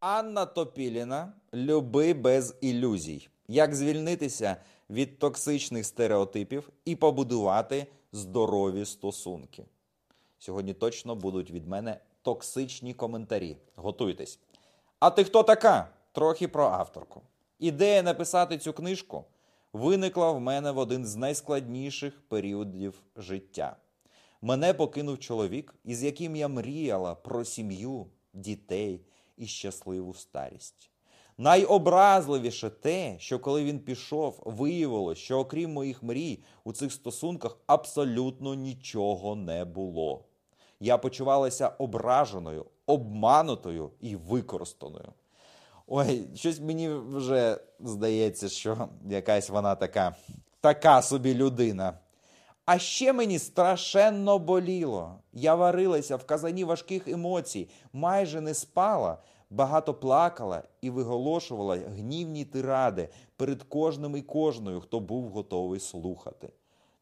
Анна Топіліна Люби без ілюзій. Як звільнитися від токсичних стереотипів і побудувати здорові стосунки. Сьогодні точно будуть від мене токсичні коментарі. Готуйтесь. А ти хто така? Трохи про авторку. Ідея написати цю книжку виникла в мене в один з найскладніших періодів життя. Мене покинув чоловік, із яким я мріяла про сім'ю, дітей і щасливу старість. Найобразливіше те, що коли він пішов, виявилось, що окрім моїх мрій, у цих стосунках абсолютно нічого не було. Я почувалася ображеною, обманутою і використаною. Ой, щось мені вже здається, що якась вона така, така собі людина. А ще мені страшенно боліло. Я варилася в казані важких емоцій, майже не спала, багато плакала і виголошувала гнівні тиради перед кожним і кожною, хто був готовий слухати.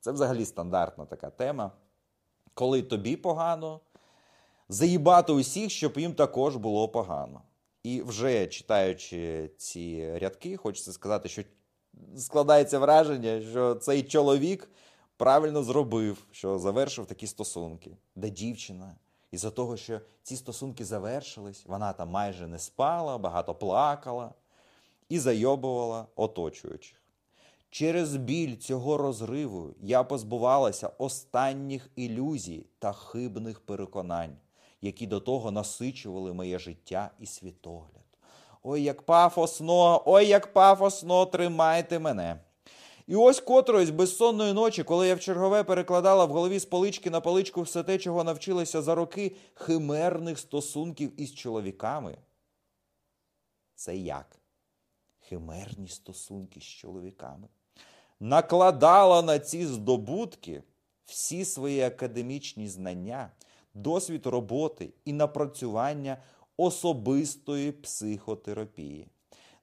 Це взагалі стандартна така тема. Коли тобі погано, заїбати усіх, щоб їм також було погано. І вже читаючи ці рядки, хочеться сказати, що складається враження, що цей чоловік правильно зробив, що завершив такі стосунки, де дівчина. Із-за того, що ці стосунки завершились, вона там майже не спала, багато плакала і зайобувала оточуючих. Через біль цього розриву я позбувалася останніх ілюзій та хибних переконань, які до того насичували моє життя і світогляд. Ой, як пафосно, ой, як пафосно, тримайте мене. І ось котроїсь безсонної ночі, коли я в чергове перекладала в голові з полички на поличку все те, чого навчилася за роки химерних стосунків із чоловіками. Це як? Химерні стосунки з чоловіками. Накладала на ці здобутки всі свої академічні знання, досвід роботи і напрацювання особистої психотерапії.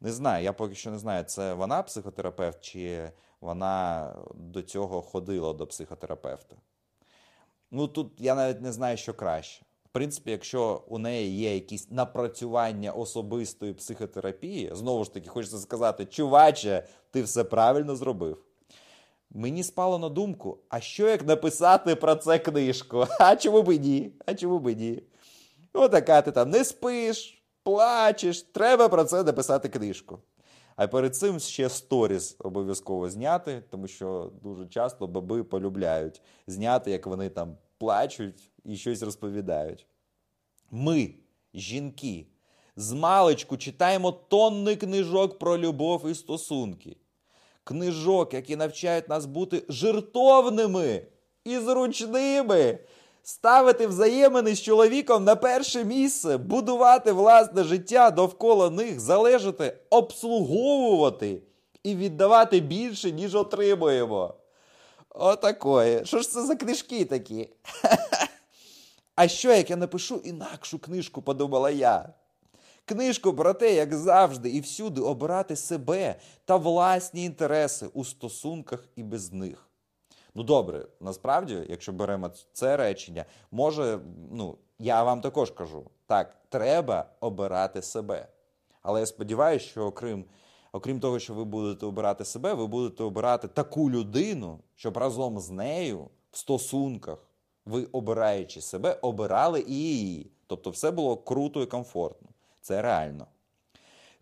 Не знаю, я поки що не знаю, це вона психотерапевт, чи вона до цього ходила до психотерапевта. Ну тут я навіть не знаю, що краще. В принципі, якщо у неї є якісь напрацювання особистої психотерапії, знову ж таки, хочеться сказати, чуваче, ти все правильно зробив. Мені спало на думку, а що як написати про це книжку? А чому б ні? А чому б ні? Отака ти там не спиш, плачеш, треба про це написати книжку. А перед цим ще сторіс обов'язково зняти, тому що дуже часто баби полюбляють зняти, як вони там плачуть і щось розповідають. Ми, жінки, з маличку читаємо тонни книжок про любов і стосунки. Книжок, які навчають нас бути жертовними і зручними ставити взаємини з чоловіком на перше місце, будувати власне життя довкола них, залежати, обслуговувати і віддавати більше, ніж отримуємо. Отакої. Що ж це за книжки такі? А що, як я напишу інакшу книжку, подумала я? Книжку про те, як завжди і всюди обирати себе та власні інтереси у стосунках і без них. Ну добре, насправді, якщо беремо це речення, може, ну, я вам також кажу, так, треба обирати себе. Але я сподіваюся, що окрім окрім того, що ви будете обирати себе, ви будете обирати таку людину, щоб разом з нею в стосунках, ви обираючи себе, обирали і її. Тобто все було круто і комфортно. Це реально.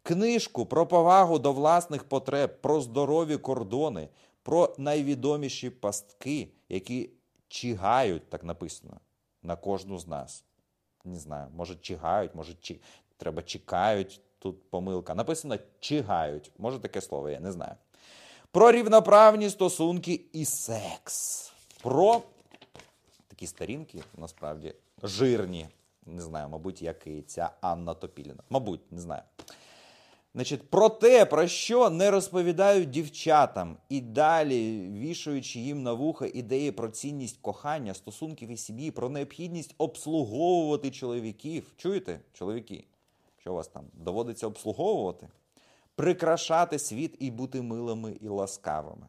Книжку про повагу до власних потреб, про здорові кордони, про найвідоміші пастки, які чигають, так написано, на кожну з нас. Не знаю, може чигають, може чи... треба чекають. Тут помилка. Написано чигають. Може таке слово, я не знаю. Про рівноправні стосунки і секс. Про такі сторінки, насправді, жирні. Не знаю, мабуть, як і ця Анна Топіліна. Мабуть, не знаю. Значить, про те, про що не розповідають дівчатам, і далі вішаючи їм на вуха ідеї про цінність кохання, стосунків і сім'ї, про необхідність обслуговувати чоловіків. Чуєте, чоловіки? Що вас там доводиться обслуговувати? Прикрашати світ і бути милими і ласкавими.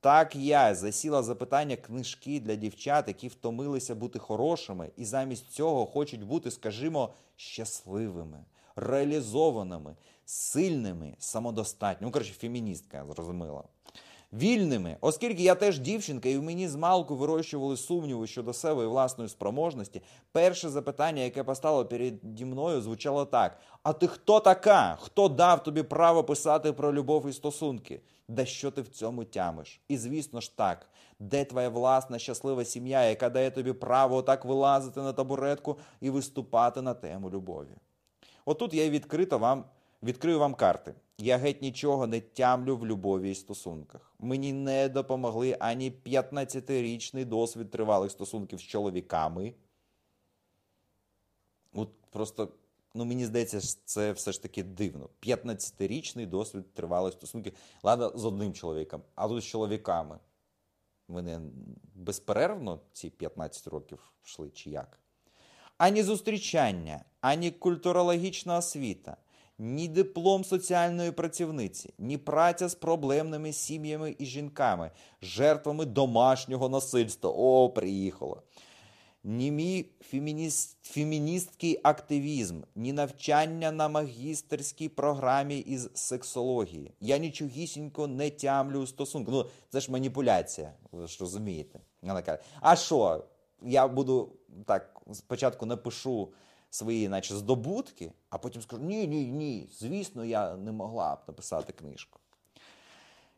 Так я засіла запитання книжки для дівчат, які втомилися бути хорошими, і замість цього хочуть бути, скажімо, щасливими реалізованими, сильними, самодостатніми. Ну, коротше, феміністка, зрозуміла. Вільними, оскільки я теж дівчинка, і в мені з малку вирощували сумніви щодо себе і власної спроможності, перше запитання, яке постало переді мною, звучало так: А ти хто така? Хто дав тобі право писати про любов і стосунки? Да що ти в цьому тямиш? І звісно ж так, де твоя власна щаслива сім'я, яка дає тобі право так вилазити на табуретку і виступати на тему любові? Отут я відкрито вам відкрию вам карти. Я геть нічого не тямлю в любові і стосунках. Мені не допомогли ані 15-річний досвід тривалих стосунків з чоловіками. От просто, ну мені здається, це все ж таки дивно. 15-річний досвід тривалих стосунків. Ладно, з одним чоловіком, а тут з чоловіками. Вони безперервно ці 15 років йшли, чи як? Ані зустрічання, ані культурологічна освіта ні диплом соціальної працівниці, ні праця з проблемними сім'ями і жінками, жертвами домашнього насильства. О, приїхало. Ні мій фемініст, феміністський активізм, ні навчання на магістерській програмі із сексології. Я нічогісінько не тямлю стосунку. Ну, це ж маніпуляція, ви ж розумієте. Вона каже, а що? Я буду так, спочатку напишу свої, наче, здобутки, а потім скажу: ні, ні, ні, звісно, я не могла б написати книжку.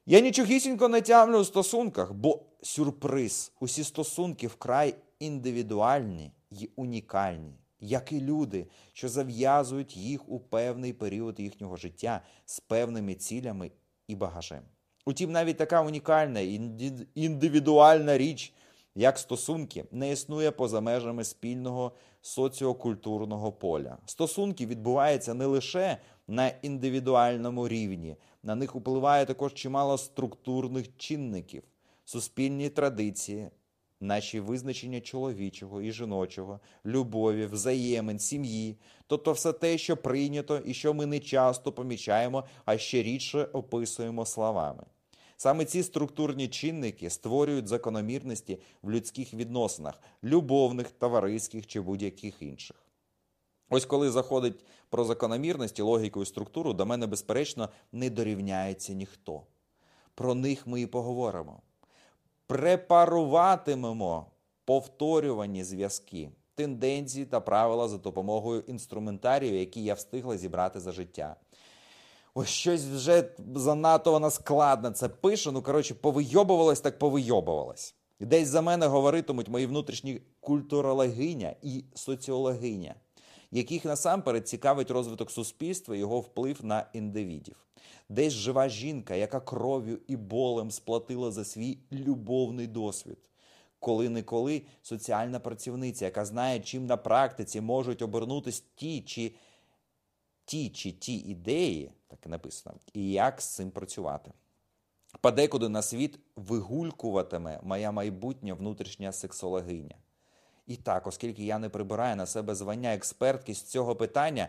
Я нічогісінько не тямлю у стосунках, бо сюрприз, усі стосунки вкрай індивідуальні і унікальні, як і люди, що зав'язують їх у певний період їхнього життя з певними цілями і багажем. Утім, навіть така унікальна індивідуальна річ як стосунки не існує поза межами спільного соціокультурного поля. Стосунки відбуваються не лише на індивідуальному рівні, на них впливає також чимало структурних чинників, суспільні традиції, наші визначення чоловічого і жіночого, любові, взаємин, сім'ї, тобто все те, що прийнято і що ми не часто помічаємо, а ще рідше описуємо словами. Саме ці структурні чинники створюють закономірності в людських відносинах, любовних, товариських чи будь-яких інших. Ось коли заходить про закономірності, логіку і структуру, до мене, безперечно, не дорівняється ніхто. Про них ми і поговоримо. Препаруватимемо повторювані зв'язки, тенденції та правила за допомогою інструментарію, які я встигла зібрати за життя. Ось щось вже занадто вона складно це пише. Ну, коротше, повийобувалась, так повийобувалась. І десь за мене говоритимуть мої внутрішні культурологиня і соціологиня, яких насамперед цікавить розвиток суспільства і його вплив на індивідів. Десь жива жінка, яка кров'ю і болем сплатила за свій любовний досвід. Коли-неколи соціальна працівниця, яка знає, чим на практиці можуть обернутися ті чи ті чи ті ідеї, так і написано, і як з цим працювати. Подекуди на світ вигулькуватиме моя майбутня внутрішня сексологиня. І так, оскільки я не прибираю на себе звання експертки з цього питання,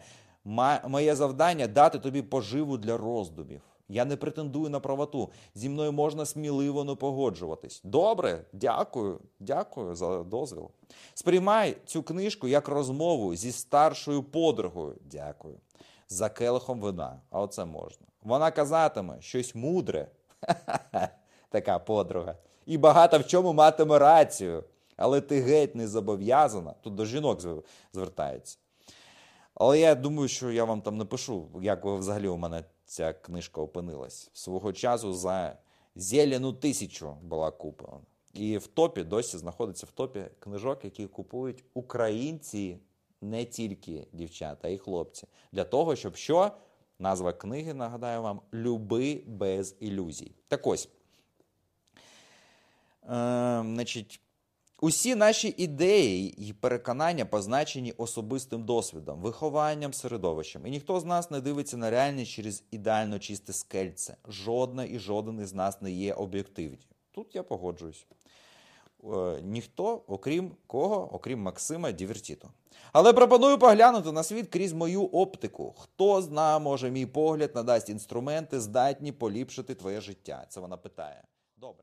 моє завдання дати тобі поживу для роздумів. Я не претендую на правоту. Зі мною можна сміливо не погоджуватись. Добре, дякую, дякую за дозвіл. Сприймай цю книжку як розмову зі старшою подругою. Дякую за келихом вина, а оце можна. Вона казатиме щось мудре, така подруга, і багато в чому матиме рацію. Але ти геть не зобов'язана, тут до жінок звертається. Але я думаю, що я вам там напишу, як взагалі у мене ця книжка опинилась. Свого часу за зелену тисячу була куплена. І в топі досі знаходиться в топі книжок, які купують українці не тільки дівчата, й хлопці. Для того, щоб що? Назва книги, нагадаю вам, Люби без ілюзій. Так ось. Е, значить, Усі наші ідеї і переконання позначені особистим досвідом, вихованням, середовищем. І ніхто з нас не дивиться на реальність через ідеально чисте скельце. Жодна і жоден із нас не є об'єктивні. Тут я погоджуюсь. Е, ніхто, окрім кого, окрім Максима Дівертіто. Але пропоную поглянути на світ крізь мою оптику. Хто зна, може, мій погляд надасть інструменти, здатні поліпшити твоє життя. Це вона питає.